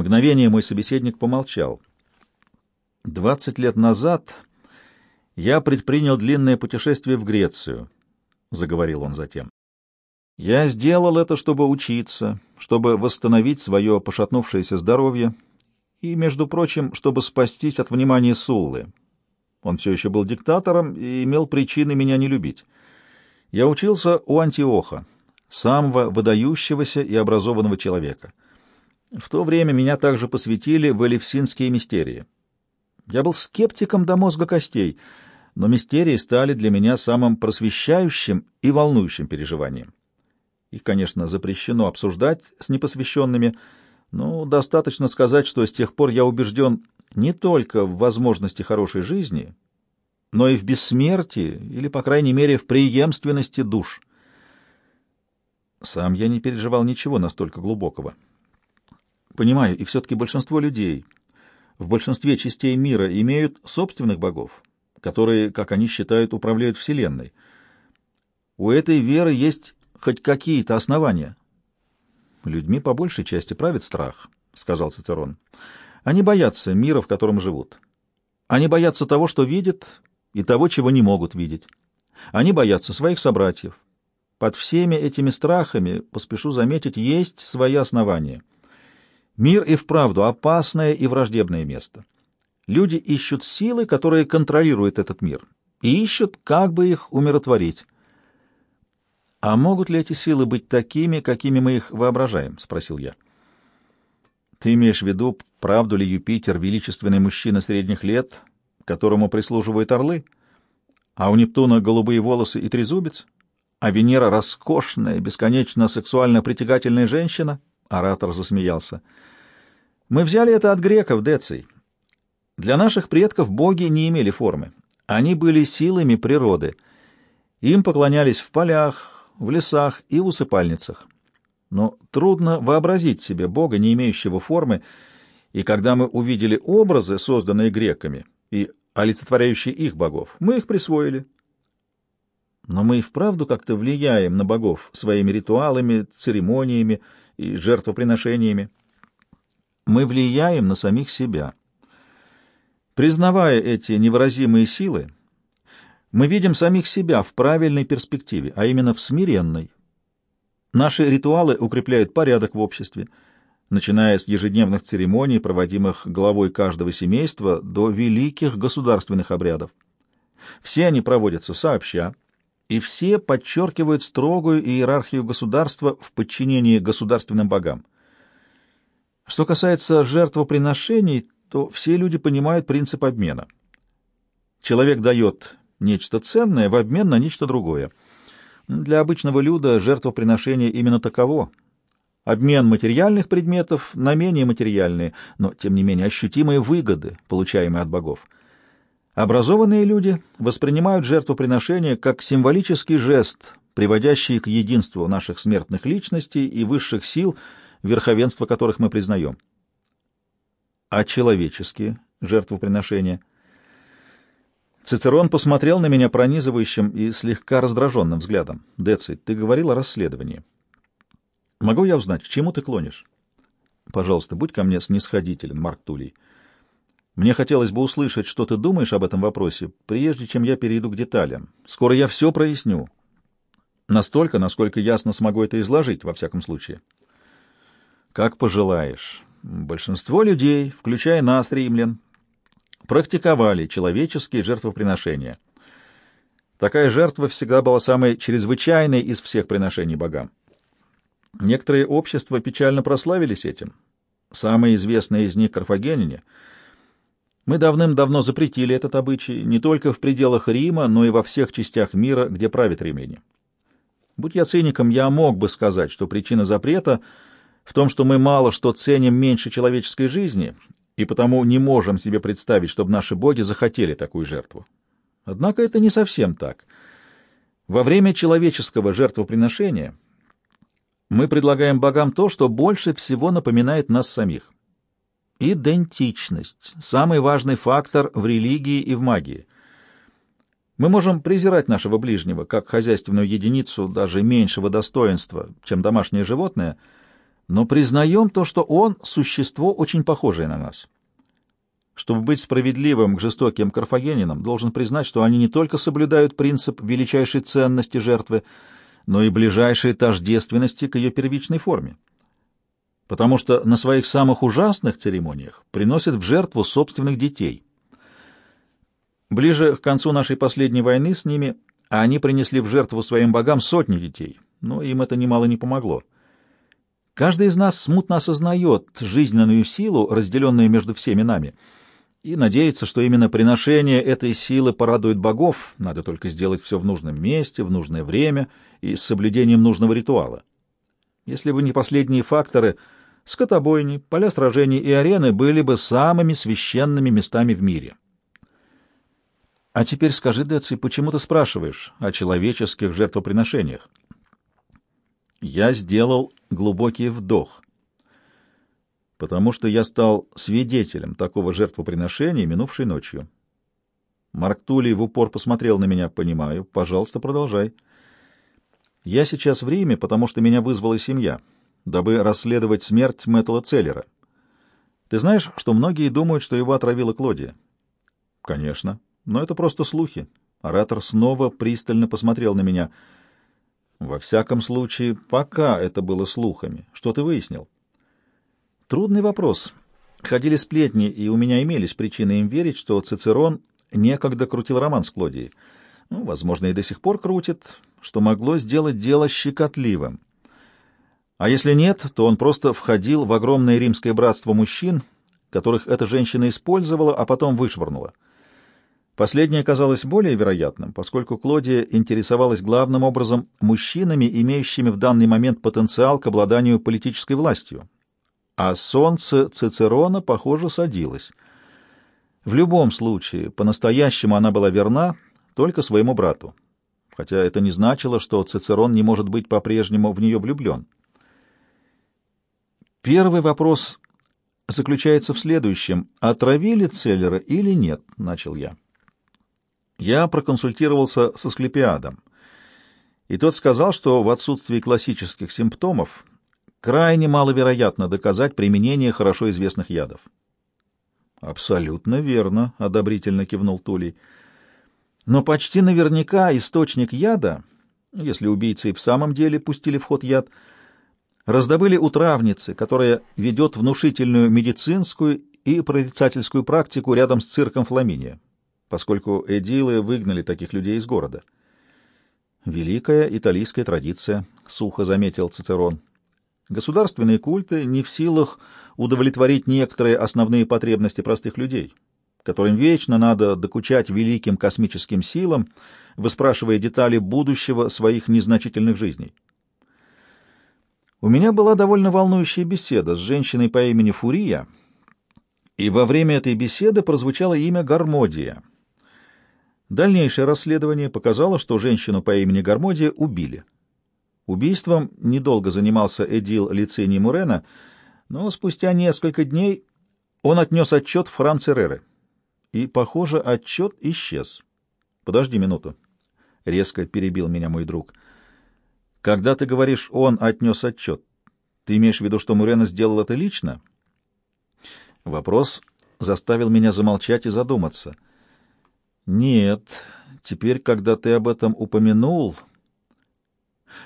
Мгновение мой собеседник помолчал. «Двадцать лет назад я предпринял длинное путешествие в Грецию», — заговорил он затем. «Я сделал это, чтобы учиться, чтобы восстановить свое пошатнувшееся здоровье и, между прочим, чтобы спастись от внимания Суллы. Он все еще был диктатором и имел причины меня не любить. Я учился у Антиоха, самого выдающегося и образованного человека». В то время меня также посвятили в элевсинские мистерии. Я был скептиком до мозга костей, но мистерии стали для меня самым просвещающим и волнующим переживанием. Их, конечно, запрещено обсуждать с непосвященными, но достаточно сказать, что с тех пор я убежден не только в возможности хорошей жизни, но и в бессмертии, или, по крайней мере, в преемственности душ. Сам я не переживал ничего настолько глубокого. Понимаю, и все-таки большинство людей в большинстве частей мира имеют собственных богов, которые, как они считают, управляют Вселенной. У этой веры есть хоть какие-то основания. Людьми по большей части правит страх, — сказал Цицерон. Они боятся мира, в котором живут. Они боятся того, что видят, и того, чего не могут видеть. Они боятся своих собратьев. Под всеми этими страхами, поспешу заметить, есть свои основания — Мир и вправду опасное и враждебное место. Люди ищут силы, которые контролируют этот мир, и ищут, как бы их умиротворить. «А могут ли эти силы быть такими, какими мы их воображаем?» — спросил я. «Ты имеешь в виду, правду ли Юпитер — величественный мужчина средних лет, которому прислуживают орлы? А у Нептуна голубые волосы и трезубец? А Венера — роскошная, бесконечно сексуально притягательная женщина?» — оратор засмеялся. Мы взяли это от греков, Деций. Для наших предков боги не имели формы. Они были силами природы. Им поклонялись в полях, в лесах и в усыпальницах. Но трудно вообразить себе бога, не имеющего формы, и когда мы увидели образы, созданные греками, и олицетворяющие их богов, мы их присвоили. Но мы и вправду как-то влияем на богов своими ритуалами, церемониями и жертвоприношениями мы влияем на самих себя. Признавая эти невыразимые силы, мы видим самих себя в правильной перспективе, а именно в смиренной. Наши ритуалы укрепляют порядок в обществе, начиная с ежедневных церемоний, проводимых главой каждого семейства, до великих государственных обрядов. Все они проводятся сообща, и все подчеркивают строгую иерархию государства в подчинении государственным богам. Что касается жертвоприношений, то все люди понимают принцип обмена. Человек дает нечто ценное в обмен на нечто другое. Для обычного люда жертвоприношение именно таково. Обмен материальных предметов на менее материальные, но, тем не менее, ощутимые выгоды, получаемые от богов. Образованные люди воспринимают жертвоприношение как символический жест, приводящий к единству наших смертных личностей и высших сил – верховенство которых мы признаем. А человеческие жертвоприношения? Цицерон посмотрел на меня пронизывающим и слегка раздраженным взглядом. «Деций, ты говорил о расследовании. Могу я узнать, к чему ты клонишь?» «Пожалуйста, будь ко мне снисходителен, Марк Тулей. Мне хотелось бы услышать, что ты думаешь об этом вопросе, прежде чем я перейду к деталям. Скоро я все проясню. Настолько, насколько ясно смогу это изложить, во всяком случае». Как пожелаешь. Большинство людей, включая нас, римлян, практиковали человеческие жертвоприношения. Такая жертва всегда была самой чрезвычайной из всех приношений богам. Некоторые общества печально прославились этим. Самые известные из них — карфагенине. Мы давным-давно запретили этот обычай не только в пределах Рима, но и во всех частях мира, где правят римляне. Будь я циником, я мог бы сказать, что причина запрета — в том, что мы мало что ценим меньше человеческой жизни, и потому не можем себе представить, чтобы наши боги захотели такую жертву. Однако это не совсем так. Во время человеческого жертвоприношения мы предлагаем богам то, что больше всего напоминает нас самих. Идентичность — самый важный фактор в религии и в магии. Мы можем презирать нашего ближнего как хозяйственную единицу даже меньшего достоинства, чем домашнее животное — но признаем то, что он — существо, очень похожее на нас. Чтобы быть справедливым к жестоким карфагенинам, должен признать, что они не только соблюдают принцип величайшей ценности жертвы, но и ближайшей тождественности к ее первичной форме. Потому что на своих самых ужасных церемониях приносят в жертву собственных детей. Ближе к концу нашей последней войны с ними они принесли в жертву своим богам сотни детей, но им это немало не помогло. Каждый из нас смутно осознает жизненную силу, разделенную между всеми нами — и надеяться, что именно приношение этой силы порадует богов, надо только сделать все в нужном месте, в нужное время и с соблюдением нужного ритуала. Если бы не последние факторы, скотобойни, поля сражений и арены были бы самыми священными местами в мире. А теперь скажи, Деци, почему ты спрашиваешь о человеческих жертвоприношениях? Я сделал глубокий вдох — потому что я стал свидетелем такого жертвоприношения минувшей ночью. Марк Тулей в упор посмотрел на меня. «Понимаю. Пожалуйста, продолжай». «Я сейчас в Риме, потому что меня вызвала семья, дабы расследовать смерть Мэттла Целлера. Ты знаешь, что многие думают, что его отравила Клодия?» «Конечно. Но это просто слухи». Оратор снова пристально посмотрел на меня. «Во всяком случае, пока это было слухами. Что ты выяснил?» Трудный вопрос. Ходили сплетни, и у меня имелись причины им верить, что Цицерон некогда крутил роман с Клодией. Ну, возможно, и до сих пор крутит, что могло сделать дело щекотливым. А если нет, то он просто входил в огромное римское братство мужчин, которых эта женщина использовала, а потом вышвырнула. Последнее казалось более вероятным, поскольку Клодия интересовалась главным образом мужчинами, имеющими в данный момент потенциал к обладанию политической властью, а солнце Цицерона, похоже, садилось. В любом случае, по-настоящему она была верна только своему брату, хотя это не значило, что Цицерон не может быть по-прежнему в нее влюблен. Первый вопрос заключается в следующем. Отравили Целлера или нет? — начал я. Я проконсультировался со Склепиадом, и тот сказал, что в отсутствии классических симптомов крайне маловероятно доказать применение хорошо известных ядов. Абсолютно верно, одобрительно кивнул Тулей. Но почти наверняка источник яда, если убийцы и в самом деле пустили в ход яд, раздобыли у травницы, которая ведет внушительную медицинскую и прорицательскую практику рядом с цирком Фламиния, поскольку эдилы выгнали таких людей из города. «Великая италийская традиция», — сухо заметил Цицерон. Государственные культы не в силах удовлетворить некоторые основные потребности простых людей, которым вечно надо докучать великим космическим силам, выспрашивая детали будущего своих незначительных жизней. У меня была довольно волнующая беседа с женщиной по имени Фурия, и во время этой беседы прозвучало имя Гармодия. Дальнейшее расследование показало, что женщину по имени Гармодия убили. Убийством недолго занимался Эдил Лициний Мурена, но спустя несколько дней он отнес отчет в храм Цереры. И, похоже, отчет исчез. «Подожди минуту», — резко перебил меня мой друг. «Когда ты говоришь, он отнес отчет, ты имеешь в виду, что Мурена сделал это лично?» Вопрос заставил меня замолчать и задуматься. «Нет, теперь, когда ты об этом упомянул...»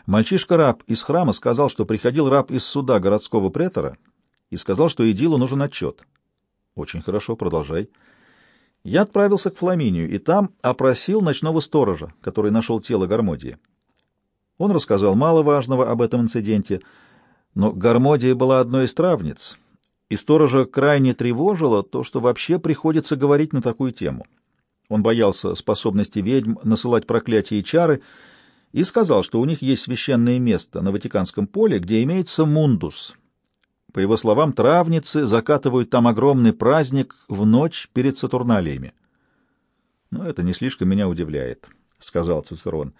Мальчишка-раб из храма сказал, что приходил раб из суда городского претора и сказал, что Идилу нужен отчет. Очень хорошо, продолжай. Я отправился к Фламинию и там опросил ночного сторожа, который нашел тело Гармодии. Он рассказал мало важного об этом инциденте, но Гармодия была одной из травниц, и сторожа крайне тревожило то, что вообще приходится говорить на такую тему. Он боялся способности ведьм насылать проклятия и чары, и сказал, что у них есть священное место на Ватиканском поле, где имеется мундус. По его словам, травницы закатывают там огромный праздник в ночь перед Сатурналиями. «Но это не слишком меня удивляет», — сказал Цицерон.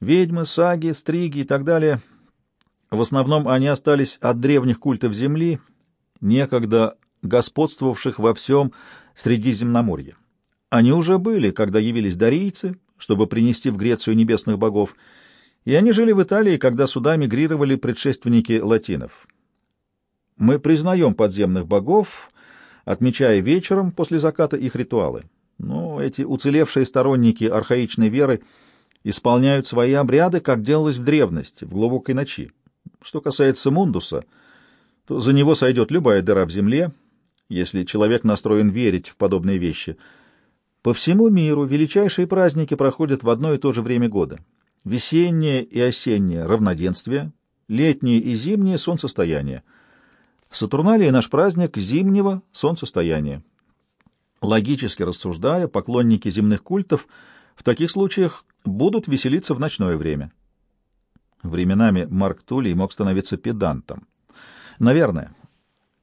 «Ведьмы, саги, стриги и так далее, в основном они остались от древних культов Земли, некогда господствовавших во всем Средиземноморье. Они уже были, когда явились дарийцы, чтобы принести в Грецию небесных богов, и они жили в Италии, когда сюда мигрировали предшественники латинов. Мы признаем подземных богов, отмечая вечером после заката их ритуалы. Но эти уцелевшие сторонники архаичной веры исполняют свои обряды, как делалось в древности, в глубокой ночи. Что касается Мундуса, то за него сойдет любая дыра в земле, если человек настроен верить в подобные вещи. По всему миру величайшие праздники проходят в одно и то же время года. Весеннее и осеннее — равноденствие, летнее и зимнее — солнцестояние. Сатурналия — наш праздник зимнего солнцестояния. Логически рассуждая, поклонники земных культов в таких случаях будут веселиться в ночное время. Временами Марк Тулей мог становиться педантом. Наверное.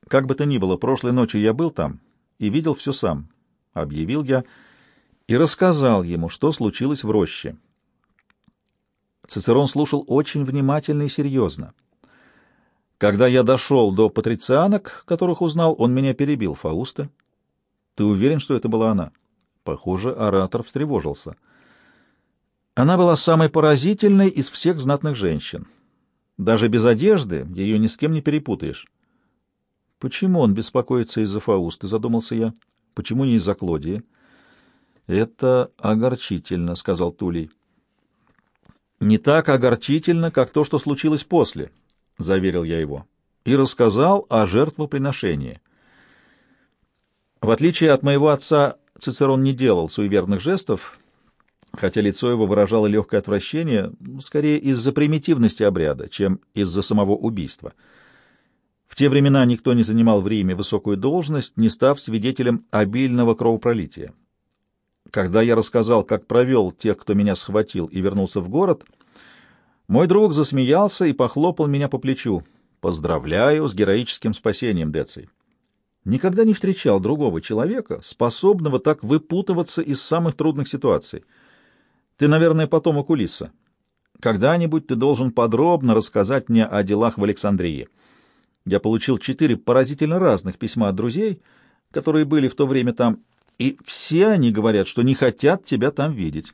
Как бы то ни было, прошлой ночью я был там и видел все сам, — объявил я и рассказал ему, что случилось в роще. Цицерон слушал очень внимательно и серьезно. Когда я дошел до патрицианок, которых узнал, он меня перебил. Фауста? Ты уверен, что это была она? Похоже, оратор встревожился. Она была самой поразительной из всех знатных женщин. Даже без одежды ее ни с кем не перепутаешь. Почему он беспокоится из-за Фаусты, задумался я. Почему не из-за Клодии? Это огорчительно, сказал Тулей. Не так огорчительно, как то, что случилось после, заверил я его, и рассказал о жертвоприношении. В отличие от моего отца, Цицерон не делал суеверных жестов, хотя лицо его выражало легкое отвращение, скорее из-за примитивности обряда, чем из-за самого убийства. В те времена никто не занимал в Риме высокую должность, не став свидетелем обильного кровопролития. Когда я рассказал, как провел тех, кто меня схватил и вернулся в город, мой друг засмеялся и похлопал меня по плечу. «Поздравляю с героическим спасением, Деций!» Никогда не встречал другого человека, способного так выпутываться из самых трудных ситуаций. Ты, наверное, потом Улисса. Когда-нибудь ты должен подробно рассказать мне о делах в Александрии. Я получил четыре поразительно разных письма от друзей, которые были в то время там, и все они говорят, что не хотят тебя там видеть.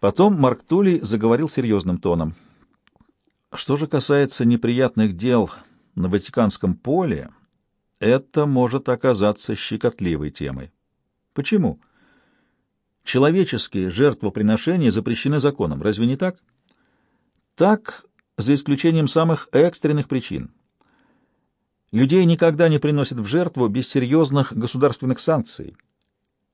Потом Марк Тулей заговорил серьезным тоном. Что же касается неприятных дел на Ватиканском поле, это может оказаться щекотливой темой. Почему? Человеческие жертвоприношения запрещены законом, разве не так? Так, за исключением самых экстренных причин. Людей никогда не приносят в жертву без серьезных государственных санкций.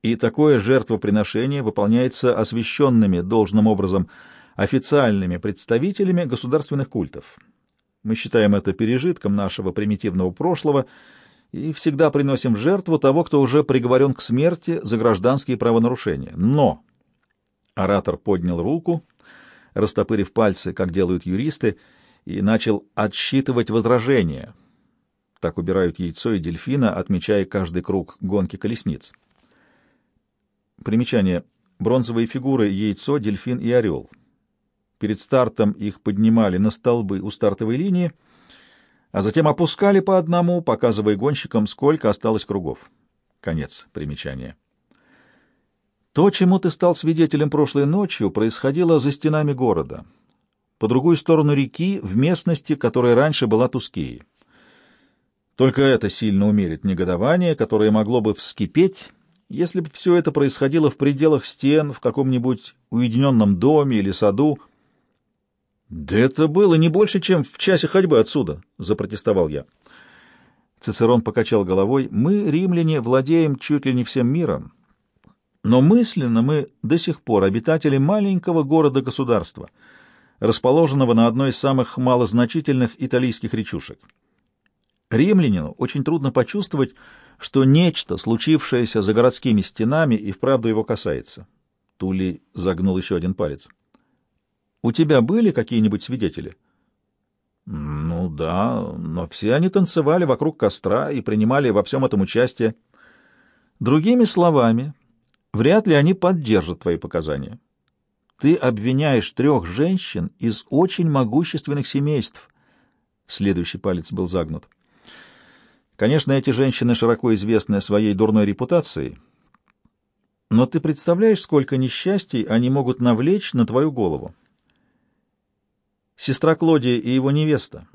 И такое жертвоприношение выполняется освященными должным образом официальными представителями государственных культов. Мы считаем это пережитком нашего примитивного прошлого и всегда приносим в жертву того, кто уже приговорен к смерти за гражданские правонарушения. Но оратор поднял руку, растопырив пальцы, как делают юристы, и начал отсчитывать возражения — так убирают яйцо и дельфина, отмечая каждый круг гонки колесниц. Примечание. Бронзовые фигуры — яйцо, дельфин и орел. Перед стартом их поднимали на столбы у стартовой линии, а затем опускали по одному, показывая гонщикам, сколько осталось кругов. Конец примечания. То, чему ты стал свидетелем прошлой ночью, происходило за стенами города, по другую сторону реки, в местности, которая раньше была Тускеей. Только это сильно умерит негодование, которое могло бы вскипеть, если бы все это происходило в пределах стен, в каком-нибудь уединенном доме или саду. — Да это было не больше, чем в часе ходьбы отсюда, — запротестовал я. Цицерон покачал головой. — Мы, римляне, владеем чуть ли не всем миром, но мысленно мы до сих пор обитатели маленького города-государства, расположенного на одной из самых малозначительных итальянских речушек. Римлянину очень трудно почувствовать, что нечто, случившееся за городскими стенами, и вправду его касается. Тули загнул еще один палец. — У тебя были какие-нибудь свидетели? — Ну да, но все они танцевали вокруг костра и принимали во всем этом участие. Другими словами, вряд ли они поддержат твои показания. Ты обвиняешь трех женщин из очень могущественных семейств. Следующий палец был загнут. — Конечно, эти женщины широко известны своей дурной репутацией, но ты представляешь, сколько несчастий они могут навлечь на твою голову? Сестра Клодия и его невеста,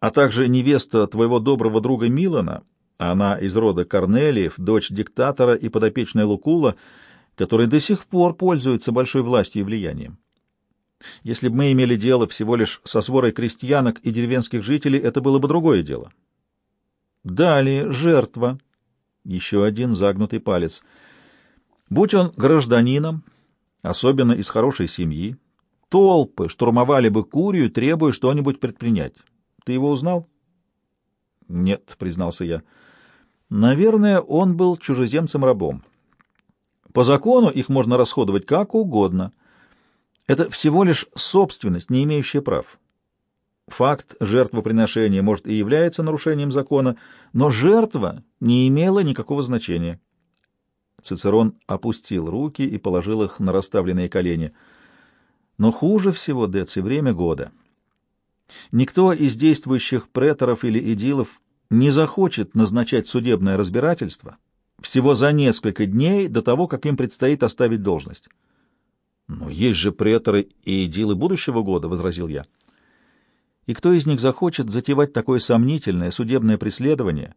а также невеста твоего доброго друга Милана, она из рода Корнелиев, дочь диктатора и подопечная Лукула, который до сих пор пользуется большой властью и влиянием. Если бы мы имели дело всего лишь со сворой крестьянок и деревенских жителей, это было бы другое дело. Далее жертва. Еще один загнутый палец. Будь он гражданином, особенно из хорошей семьи, толпы штурмовали бы Курию, требуя что-нибудь предпринять. Ты его узнал? Нет, признался я. Наверное, он был чужеземцем-рабом. По закону их можно расходовать как угодно. Это всего лишь собственность, не имеющая прав. Факт жертвоприношения, может, и является нарушением закона, но жертва не имела никакого значения. Цицерон опустил руки и положил их на расставленные колени. Но хуже всего, Деци, время года. Никто из действующих преторов или идилов не захочет назначать судебное разбирательство всего за несколько дней до того, как им предстоит оставить должность. «Но есть же преторы и идилы будущего года», — возразил я. «И кто из них захочет затевать такое сомнительное судебное преследование,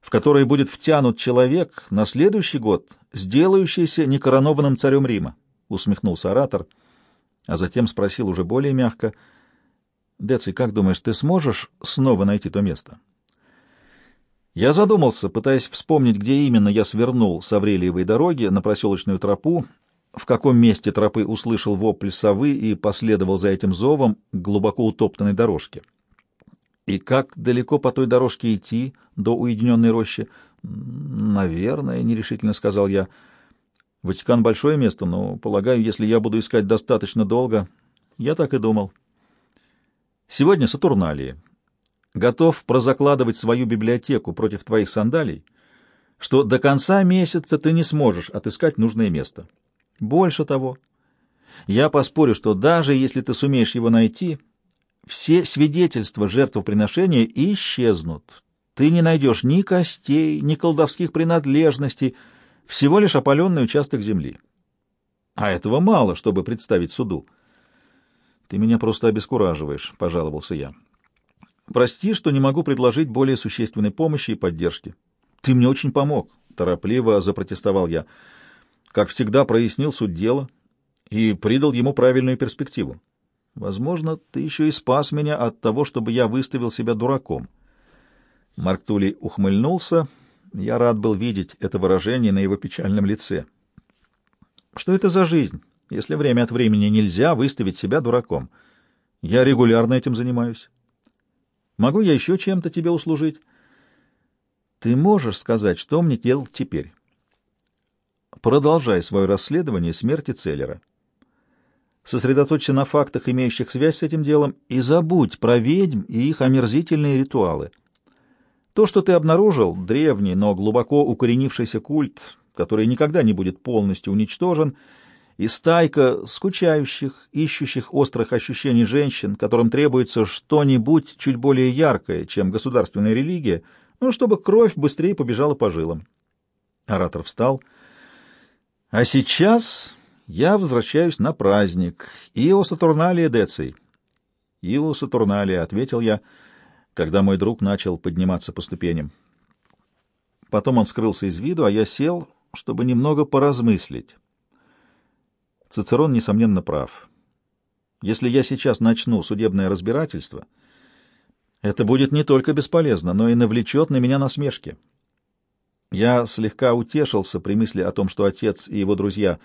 в которое будет втянут человек на следующий год, сделающийся некоронованным царем Рима?» — усмехнулся оратор, а затем спросил уже более мягко. «Деций, как думаешь, ты сможешь снова найти то место?» Я задумался, пытаясь вспомнить, где именно я свернул с Аврелиевой дороги на проселочную тропу, в каком месте тропы услышал вопль совы и последовал за этим зовом к глубоко утоптанной дорожке. И как далеко по той дорожке идти до уединенной рощи? Наверное, нерешительно сказал я. Ватикан — большое место, но, полагаю, если я буду искать достаточно долго... Я так и думал. Сегодня Сатурналии готов прозакладывать свою библиотеку против твоих сандалий, что до конца месяца ты не сможешь отыскать нужное место. Больше того, я поспорю, что даже если ты сумеешь его найти, все свидетельства жертвоприношения исчезнут. Ты не найдешь ни костей, ни колдовских принадлежностей, всего лишь опаленный участок земли. А этого мало, чтобы представить суду. Ты меня просто обескураживаешь, — пожаловался я. Прости, что не могу предложить более существенной помощи и поддержки. Ты мне очень помог, торопливо запротестовал я. Как всегда, прояснил суть дела и придал ему правильную перспективу. Возможно, ты еще и спас меня от того, чтобы я выставил себя дураком. Марк ухмыльнулся. Я рад был видеть это выражение на его печальном лице. Что это за жизнь, если время от времени нельзя выставить себя дураком? Я регулярно этим занимаюсь. Могу я еще чем-то тебе услужить? Ты можешь сказать, что мне делать теперь? Продолжай свое расследование смерти Целлера. Сосредоточься на фактах, имеющих связь с этим делом, и забудь про ведьм и их омерзительные ритуалы. То, что ты обнаружил, древний, но глубоко укоренившийся культ, который никогда не будет полностью уничтожен, — и стайка скучающих, ищущих острых ощущений женщин, которым требуется что-нибудь чуть более яркое, чем государственная религия, ну, чтобы кровь быстрее побежала по жилам. Оратор встал. А сейчас я возвращаюсь на праздник. Ио Сатурналия Деций. Ио Сатурналия, — ответил я, когда мой друг начал подниматься по ступеням. Потом он скрылся из виду, а я сел, чтобы немного поразмыслить. Цицерон, несомненно, прав. Если я сейчас начну судебное разбирательство, это будет не только бесполезно, но и навлечет на меня насмешки. Я слегка утешился при мысли о том, что отец и его друзья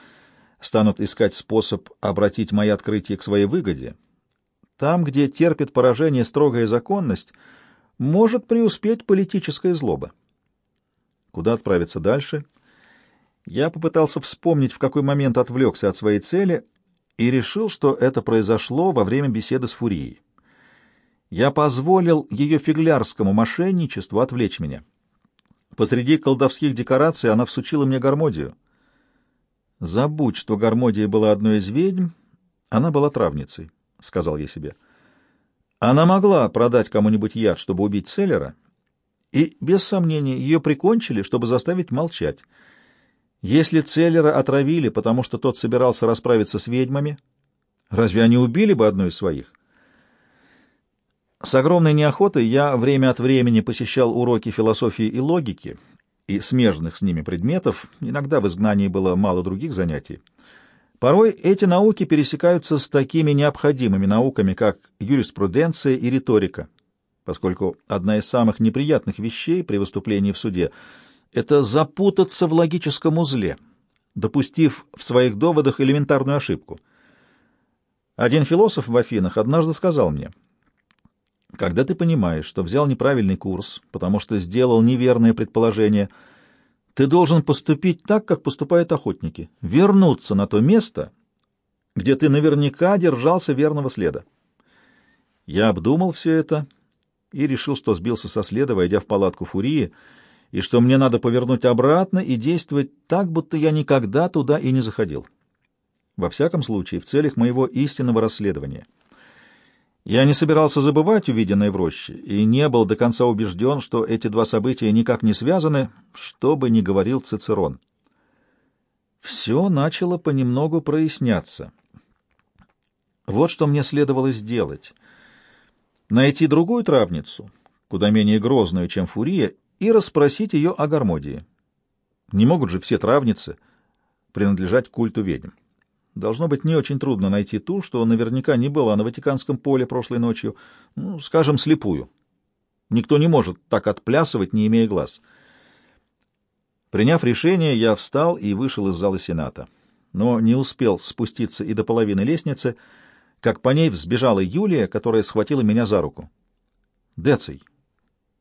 станут искать способ обратить мои открытия к своей выгоде. Там, где терпит поражение строгая законность, может преуспеть политическая злоба. Куда отправиться дальше — я попытался вспомнить, в какой момент отвлекся от своей цели, и решил, что это произошло во время беседы с Фурией. Я позволил ее фиглярскому мошенничеству отвлечь меня. Посреди колдовских декораций она всучила мне гармодию. «Забудь, что гармодия была одной из ведьм, она была травницей», — сказал я себе. Она могла продать кому-нибудь яд, чтобы убить Целлера, и, без сомнения, ее прикончили, чтобы заставить молчать — если Целлера отравили, потому что тот собирался расправиться с ведьмами, разве они убили бы одну из своих? С огромной неохотой я время от времени посещал уроки философии и логики и смежных с ними предметов, иногда в изгнании было мало других занятий. Порой эти науки пересекаются с такими необходимыми науками, как юриспруденция и риторика, поскольку одна из самых неприятных вещей при выступлении в суде — это запутаться в логическом узле, допустив в своих доводах элементарную ошибку. Один философ в Афинах однажды сказал мне — когда ты понимаешь, что взял неправильный курс, потому что сделал неверное предположение, ты должен поступить так, как поступают охотники, вернуться на то место, где ты наверняка держался верного следа. Я обдумал все это и решил, что сбился со следа, войдя в палатку Фурии, и что мне надо повернуть обратно и действовать так, будто я никогда туда и не заходил. Во всяком случае, в целях моего истинного расследования — я не собирался забывать увиденное в роще и не был до конца убежден, что эти два события никак не связаны, что бы ни говорил Цицерон. Все начало понемногу проясняться. Вот что мне следовало сделать. Найти другую травницу, куда менее грозную, чем Фурия, и расспросить ее о Гармодии. Не могут же все травницы принадлежать культу ведьм. Должно быть не очень трудно найти ту, что наверняка не была на Ватиканском поле прошлой ночью, ну, скажем, слепую. Никто не может так отплясывать, не имея глаз. Приняв решение, я встал и вышел из зала Сената. Но не успел спуститься и до половины лестницы, как по ней взбежала Юлия, которая схватила меня за руку. «Деций,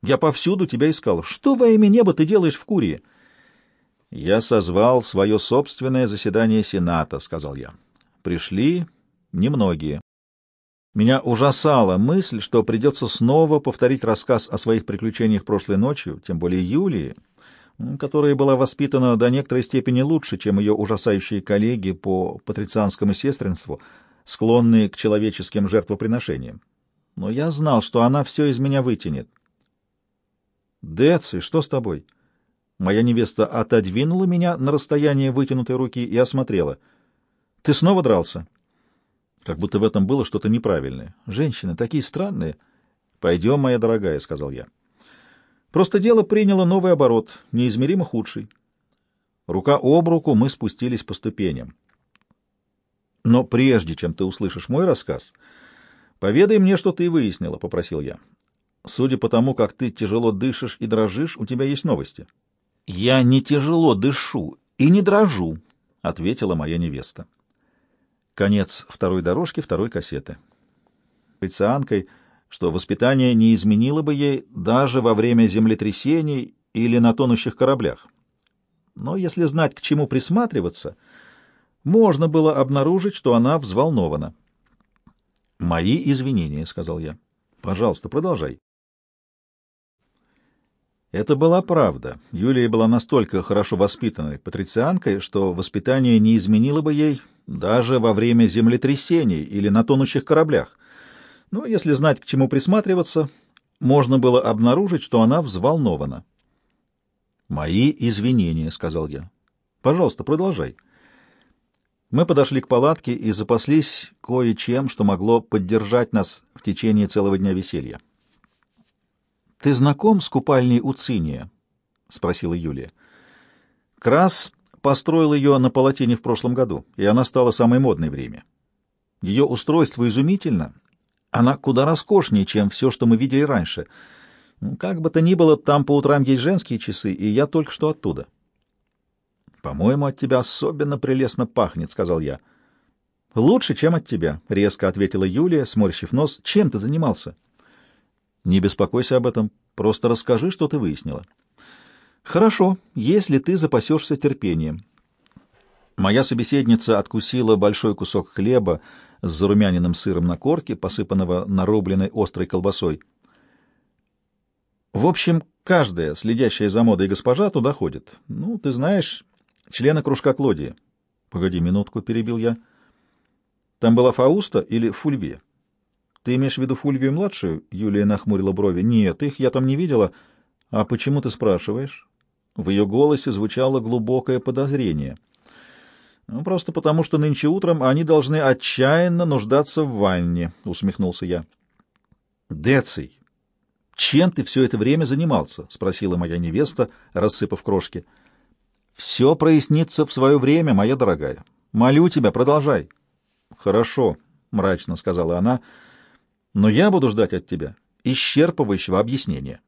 я повсюду тебя искал. Что во имя неба ты делаешь в Курии?» «Я созвал свое собственное заседание Сената», — сказал я. «Пришли немногие. Меня ужасала мысль, что придется снова повторить рассказ о своих приключениях прошлой ночью, тем более Юлии, которая была воспитана до некоторой степени лучше, чем ее ужасающие коллеги по патрицианскому сестринству, склонные к человеческим жертвоприношениям. Но я знал, что она все из меня вытянет. «Деци, что с тобой?» Моя невеста отодвинула меня на расстояние вытянутой руки и осмотрела. «Ты снова дрался?» Как будто в этом было что-то неправильное. «Женщины такие странные». «Пойдем, моя дорогая», — сказал я. «Просто дело приняло новый оборот, неизмеримо худший». Рука об руку мы спустились по ступеням. «Но прежде чем ты услышишь мой рассказ, поведай мне, что ты выяснила», — попросил я. «Судя по тому, как ты тяжело дышишь и дрожишь, у тебя есть новости». «Я не тяжело дышу и не дрожу», — ответила моя невеста. Конец второй дорожки второй кассеты. Пацианкой, что воспитание не изменило бы ей даже во время землетрясений или на тонущих кораблях. Но если знать, к чему присматриваться, можно было обнаружить, что она взволнована. «Мои извинения», — сказал я. «Пожалуйста, продолжай». Это была правда. Юлия была настолько хорошо воспитанной патрицианкой, что воспитание не изменило бы ей даже во время землетрясений или на тонущих кораблях. Но если знать, к чему присматриваться, можно было обнаружить, что она взволнована. «Мои извинения», — сказал я. «Пожалуйста, продолжай». Мы подошли к палатке и запаслись кое-чем, что могло поддержать нас в течение целого дня веселья. «Ты знаком с купальней Уциния?» — спросила Юлия. «Крас построил ее на полотене в прошлом году, и она стала самой модной в Риме. Ее устройство изумительно. Она куда роскошнее, чем все, что мы видели раньше. Как бы то ни было, там по утрам есть женские часы, и я только что оттуда». «По-моему, от тебя особенно прелестно пахнет», — сказал я. «Лучше, чем от тебя», — резко ответила Юлия, сморщив нос. «Чем ты занимался?» Не беспокойся об этом, просто расскажи, что ты выяснила. Хорошо, если ты запасешься терпением. Моя собеседница откусила большой кусок хлеба с зарумяненным сыром на корке, посыпанного нарубленной острой колбасой. В общем, каждая, следящая за модой госпожа, туда ходит. Ну, ты знаешь, члена кружка Клодия. Погоди минутку, перебил я. Там была Фауста или Фульвия? Ты имеешь в виду Фульвию-младшую? Юлия нахмурила брови. Нет, их я там не видела. А почему ты спрашиваешь? В ее голосе звучало глубокое подозрение. Ну, просто потому, что нынче утром они должны отчаянно нуждаться в ванне, усмехнулся я. Деций, чем ты все это время занимался? — спросила моя невеста, рассыпав крошки. — Все прояснится в свое время, моя дорогая. Молю тебя, продолжай. — Хорошо, — мрачно сказала она, — но я буду ждать от тебя исчерпывающего объяснения.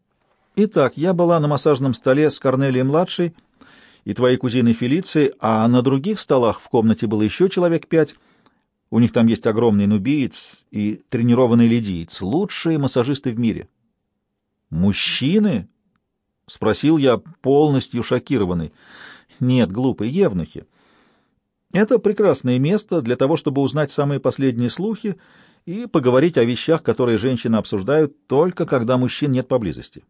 Итак, я была на массажном столе с Корнелией-младшей и твоей кузиной Фелицией, а на других столах в комнате было еще человек пять. У них там есть огромный нубиец и тренированный лидиец, лучшие массажисты в мире. «Мужчины?» — спросил я, полностью шокированный. «Нет, глупые, евнухи. Это прекрасное место для того, чтобы узнать самые последние слухи и поговорить о вещах, которые женщины обсуждают только когда мужчин нет поблизости».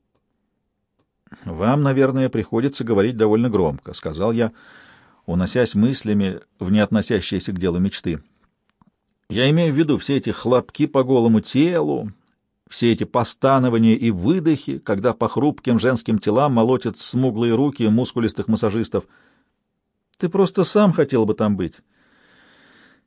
«Вам, наверное, приходится говорить довольно громко», — сказал я, уносясь мыслями в не относящиеся к делу мечты. «Я имею в виду все эти хлопки по голому телу, все эти постанования и выдохи, когда по хрупким женским телам молотят смуглые руки мускулистых массажистов. Ты просто сам хотел бы там быть.